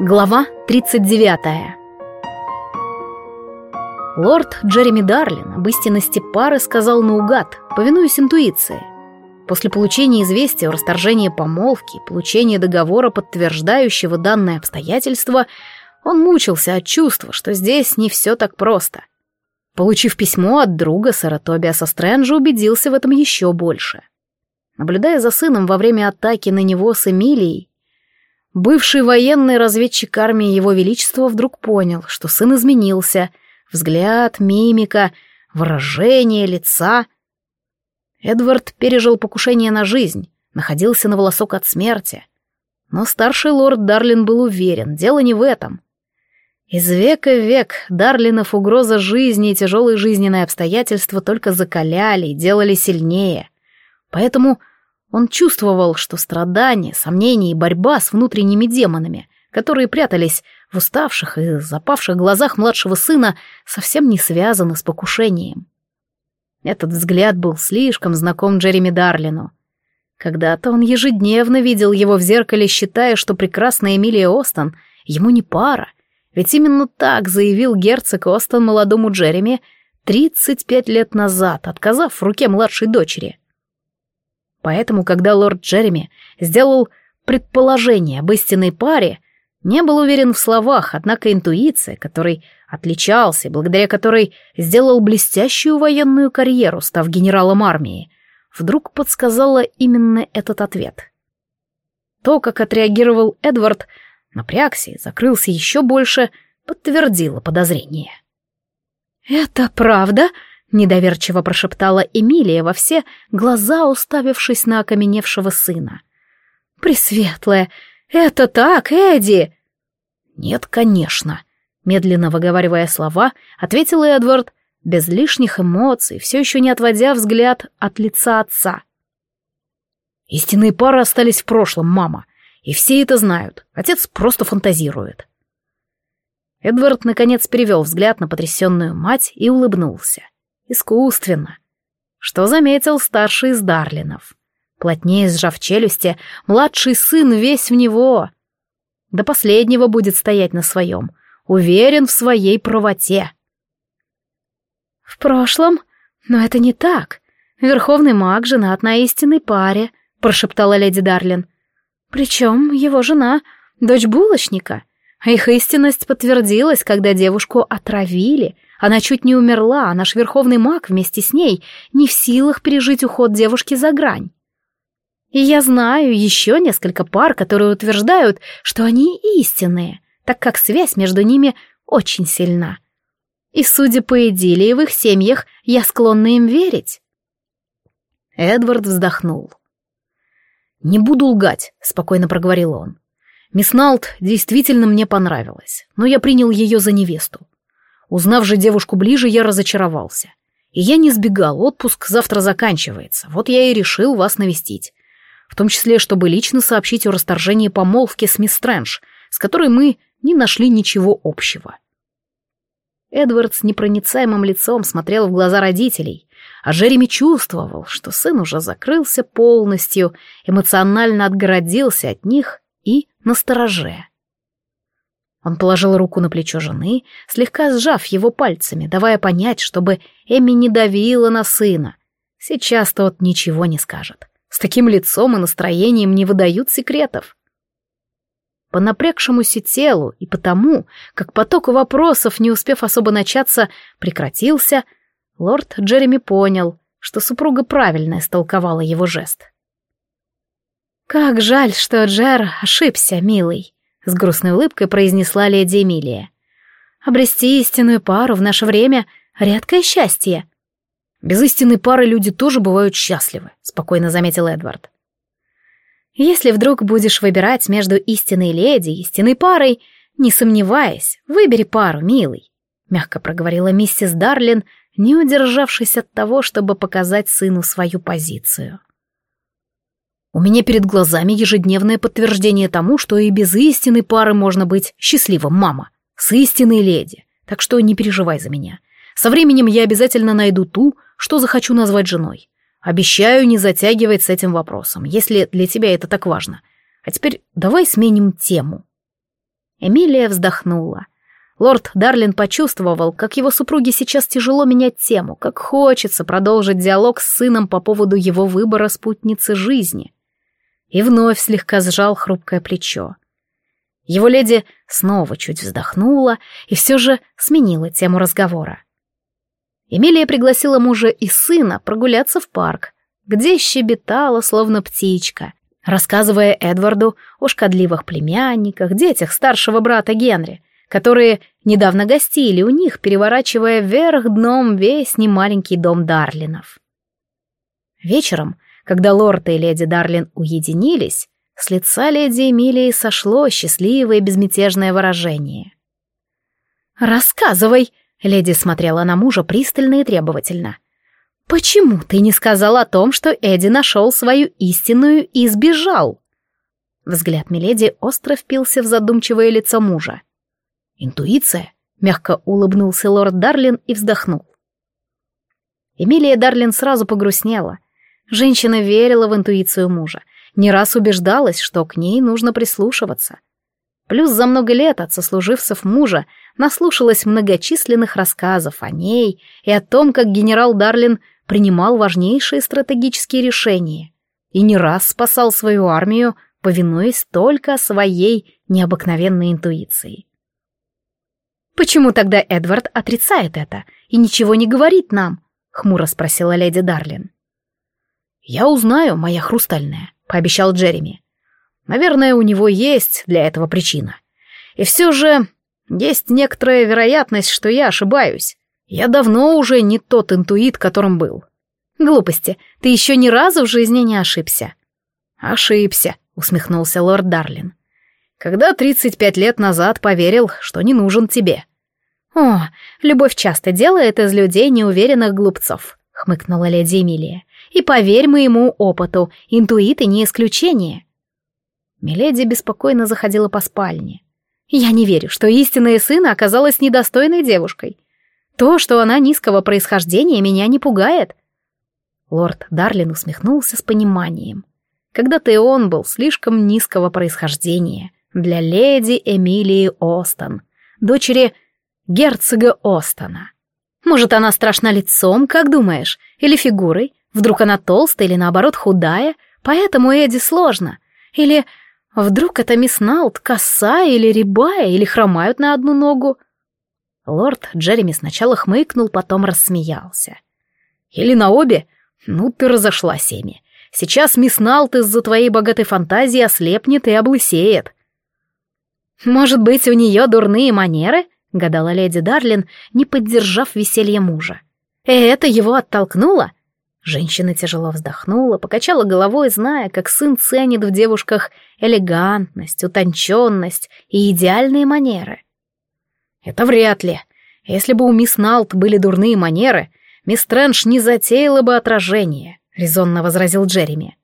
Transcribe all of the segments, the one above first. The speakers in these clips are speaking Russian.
Глава 39 Лорд Джереми Дарлин об истинности пары сказал наугад, повинуясь интуиции. После получения известия о расторжении помолвки получения договора, подтверждающего данное обстоятельство, он мучился от чувства, что здесь не все так просто. Получив письмо от друга, сэра Тобиаса Стрэнджа убедился в этом еще больше. Наблюдая за сыном во время атаки на него с Эмилией, Бывший военный разведчик армии Его Величества вдруг понял, что сын изменился. Взгляд, мимика, выражение лица. Эдвард пережил покушение на жизнь, находился на волосок от смерти. Но старший лорд Дарлин был уверен, дело не в этом. Из века в век Дарлинов угроза жизни и тяжелые жизненные обстоятельства только закаляли и делали сильнее. Поэтому он чувствовал, что страдания, сомнения и борьба с внутренними демонами, которые прятались в уставших и запавших глазах младшего сына, совсем не связаны с покушением. Этот взгляд был слишком знаком Джереми Дарлину. Когда-то он ежедневно видел его в зеркале, считая, что прекрасная Эмилия Остон ему не пара, ведь именно так заявил герцог Остон молодому Джереми 35 лет назад, отказав в руке младшей дочери — Поэтому, когда лорд Джереми сделал предположение об истинной паре, не был уверен в словах, однако интуиция, которой отличался, благодаря которой сделал блестящую военную карьеру, став генералом армии, вдруг подсказала именно этот ответ. То, как отреагировал Эдвард, напрягся и закрылся еще больше, подтвердило подозрение. «Это правда?» Недоверчиво прошептала Эмилия во все глаза, уставившись на окаменевшего сына. «Пресветлая, это так, Эдди!» «Нет, конечно», — медленно выговаривая слова, ответил Эдвард, без лишних эмоций, все еще не отводя взгляд от лица отца. «Истинные пары остались в прошлом, мама, и все это знают. Отец просто фантазирует». Эдвард, наконец, перевел взгляд на потрясенную мать и улыбнулся искусственно. Что заметил старший из Дарлинов. Плотнее сжав челюсти, младший сын весь в него. До последнего будет стоять на своем, уверен в своей правоте. «В прошлом? Но это не так. Верховный маг женат на истинной паре», — прошептала леди Дарлин. «Причем его жена — дочь булочника. Их истинность подтвердилась, когда девушку отравили — она чуть не умерла, а наш верховный маг вместе с ней не в силах пережить уход девушки за грань. И я знаю еще несколько пар, которые утверждают, что они истинные, так как связь между ними очень сильна. И, судя по идиллии в их семьях, я склонна им верить. Эдвард вздохнул. «Не буду лгать», — спокойно проговорил он. «Мисс Налт действительно мне понравилась, но я принял ее за невесту. Узнав же девушку ближе, я разочаровался. И я не сбегал, отпуск завтра заканчивается. Вот я и решил вас навестить. В том числе, чтобы лично сообщить о расторжении помолвки с мисс Стрэндж, с которой мы не нашли ничего общего. Эдвард с непроницаемым лицом смотрел в глаза родителей, а Джереми чувствовал, что сын уже закрылся полностью, эмоционально отгородился от них и настороже. Он положил руку на плечо жены, слегка сжав его пальцами, давая понять, чтобы Эми не давила на сына. Сейчас тот ничего не скажет. С таким лицом и настроением не выдают секретов. По напрягшемуся телу и потому, как поток вопросов, не успев особо начаться, прекратился, лорд Джереми понял, что супруга правильно истолковала его жест. «Как жаль, что Джер ошибся, милый», с грустной улыбкой произнесла леди Эмилия. Обрести истинную пару в наше время — редкое счастье. Без истинной пары люди тоже бывают счастливы, спокойно заметил Эдвард. Если вдруг будешь выбирать между истинной леди и истинной парой, не сомневаясь, выбери пару, милый, мягко проговорила миссис Дарлин, не удержавшись от того, чтобы показать сыну свою позицию. У меня перед глазами ежедневное подтверждение тому, что и без истинной пары можно быть счастливым, мама. С истинной леди. Так что не переживай за меня. Со временем я обязательно найду ту, что захочу назвать женой. Обещаю не затягивать с этим вопросом, если для тебя это так важно. А теперь давай сменим тему. Эмилия вздохнула. Лорд Дарлин почувствовал, как его супруге сейчас тяжело менять тему, как хочется продолжить диалог с сыном по поводу его выбора спутницы жизни. И вновь слегка сжал хрупкое плечо. Его леди снова чуть вздохнула и все же сменила тему разговора. Эмилия пригласила мужа и сына прогуляться в парк, где щебетала, словно птичка, рассказывая Эдварду о шкодливых племянниках, детях старшего брата Генри, которые недавно гостили у них, переворачивая вверх дном весь немаленький дом Дарлинов. Вечером, когда лорд и леди Дарлин уединились, с лица леди Эмилии сошло счастливое безмятежное выражение. «Рассказывай!» — леди смотрела на мужа пристально и требовательно. «Почему ты не сказал о том, что Эдди нашел свою истинную и сбежал?» Взгляд Миледи остро впился в задумчивое лицо мужа. «Интуиция?» — мягко улыбнулся лорд Дарлин и вздохнул. Эмилия Дарлин сразу погрустнела. Женщина верила в интуицию мужа, не раз убеждалась, что к ней нужно прислушиваться. Плюс за много лет от сослуживцев мужа наслушалась многочисленных рассказов о ней и о том, как генерал Дарлин принимал важнейшие стратегические решения и не раз спасал свою армию, повинуясь только своей необыкновенной интуиции. «Почему тогда Эдвард отрицает это и ничего не говорит нам?» — хмуро спросила леди Дарлин. «Я узнаю, моя хрустальная», пообещал Джереми. Наверное, у него есть для этого причина. И все же есть некоторая вероятность, что я ошибаюсь. Я давно уже не тот интуит, которым был. Глупости, ты еще ни разу в жизни не ошибся. Ошибся, усмехнулся лорд Дарлин. Когда 35 лет назад поверил, что не нужен тебе. О, любовь часто делает из людей неуверенных глупцов, хмыкнула леди Эмилия. И поверь моему опыту, интуиты не исключение. Миледи беспокойно заходила по спальне. Я не верю, что истинная сына оказалась недостойной девушкой. То, что она низкого происхождения, меня не пугает. Лорд Дарлин усмехнулся с пониманием. Когда-то и он был слишком низкого происхождения для леди Эмилии Остон, дочери герцога Остона. Может, она страшна лицом, как думаешь, или фигурой, Вдруг она толстая или наоборот худая, поэтому Эдди сложно. Или вдруг это мисс Налт косая или рябая, или хромают на одну ногу. Лорд Джереми сначала хмыкнул, потом рассмеялся. Или на обе? Ну, ты разошлась, Эми. Сейчас мисс Налт из-за твоей богатой фантазии ослепнет и облысеет. Может быть, у нее дурные манеры? — гадала леди Дарлин, не поддержав веселье мужа. «И это его оттолкнуло? Женщина тяжело вздохнула, покачала головой, зная, как сын ценит в девушках элегантность, утонченность и идеальные манеры. Это вряд ли. Если бы у мисс Налт были дурные манеры, мисс Трэндж не затеяла бы отражение, резонно возразил Джереми.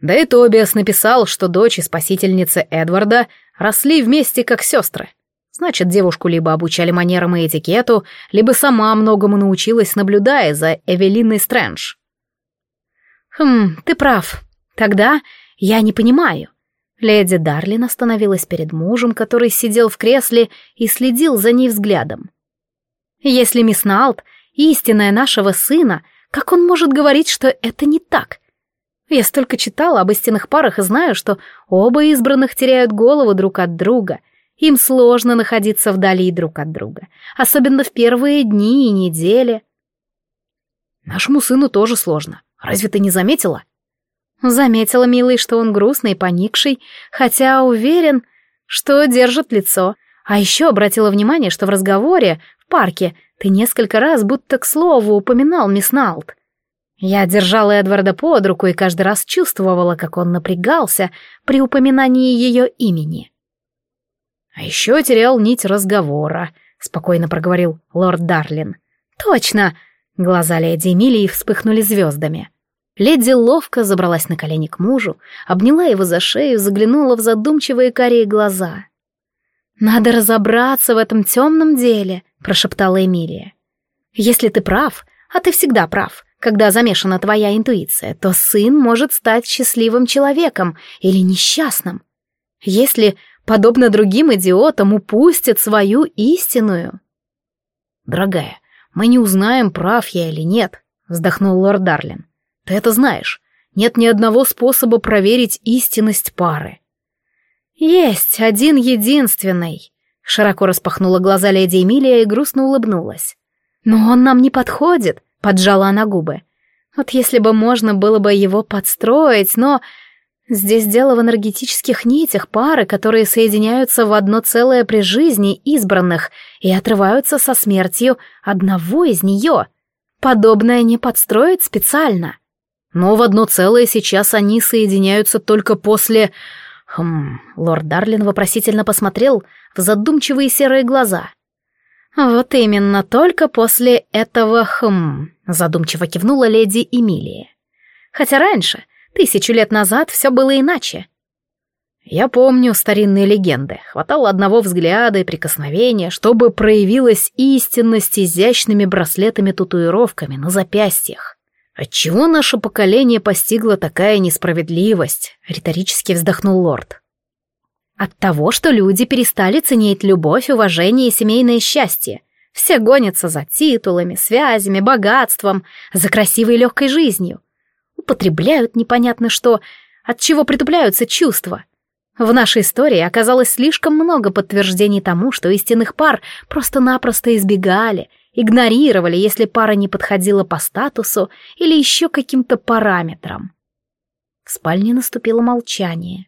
Да и Тобиас написал, что дочь и спасительница Эдварда росли вместе как сестры. Значит, девушку либо обучали манерам и этикету, либо сама многому научилась, наблюдая за Эвелиной Стрэндж. «Хм, ты прав. Тогда я не понимаю». Леди Дарлин остановилась перед мужем, который сидел в кресле и следил за ней взглядом. «Если мисс Налт — истинная нашего сына, как он может говорить, что это не так?» Я столько читала об истинных парах и знаю, что оба избранных теряют голову друг от друга. Им сложно находиться вдали друг от друга, особенно в первые дни и недели. Нашему сыну тоже сложно. Разве ты не заметила?» Заметила, милый, что он грустный и поникший, хотя уверен, что держит лицо. А еще обратила внимание, что в разговоре в парке ты несколько раз будто к слову упоминал мисс Налт. Я держала Эдварда под руку и каждый раз чувствовала, как он напрягался при упоминании ее имени. «А еще терял нить разговора», — спокойно проговорил лорд Дарлин. «Точно!» Глаза леди Эмилии вспыхнули звездами. Леди ловко забралась на колени к мужу, обняла его за шею, заглянула в задумчивые карие глаза. «Надо разобраться в этом темном деле», — прошептала Эмилия. «Если ты прав, а ты всегда прав, когда замешана твоя интуиция, то сын может стать счастливым человеком или несчастным. Если подобно другим идиотам, упустит свою истинную. «Дорогая, мы не узнаем, прав я или нет», — вздохнул лорд Дарлин. «Ты это знаешь. Нет ни одного способа проверить истинность пары». «Есть один единственный», — широко распахнула глаза леди Эмилия и грустно улыбнулась. «Но он нам не подходит», — поджала она губы. «Вот если бы можно было бы его подстроить, но Здесь дело в энергетических нитях пары, которые соединяются в одно целое при жизни избранных и отрываются со смертью одного из нее. Подобное не подстроить специально. Но в одно целое сейчас они соединяются только после... Хм... Лорд Дарлин вопросительно посмотрел в задумчивые серые глаза. «Вот именно, только после этого хм...» Задумчиво кивнула леди Эмилия. «Хотя раньше Тысячу лет назад все было иначе. Я помню старинные легенды. Хватало одного взгляда и прикосновения, чтобы проявилась истинность изящными браслетами-татуировками на запястьях. Отчего наше поколение постигло такая несправедливость? Риторически вздохнул лорд. От того, что люди перестали ценить любовь, уважение и семейное счастье. Все гонятся за титулами, связями, богатством, за красивой легкой жизнью употребляют непонятно что, от чего притупляются чувства. В нашей истории оказалось слишком много подтверждений тому, что истинных пар просто-напросто избегали, игнорировали, если пара не подходила по статусу или еще каким-то параметрам. В спальне наступило молчание.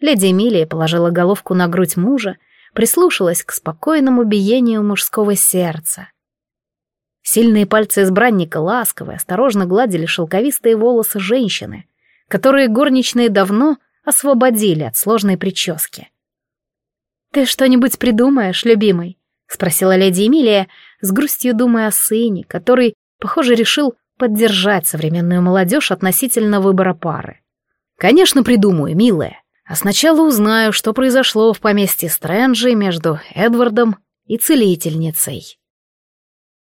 Леди Эмилия положила головку на грудь мужа, прислушалась к спокойному биению мужского сердца. Сильные пальцы избранника ласково и осторожно гладили шелковистые волосы женщины, которые горничные давно освободили от сложной прически. «Ты что-нибудь придумаешь, любимый?» — спросила леди Эмилия, с грустью думая о сыне, который, похоже, решил поддержать современную молодежь относительно выбора пары. «Конечно, придумаю, милая. А сначала узнаю, что произошло в поместье Стрэнджи между Эдвардом и целительницей».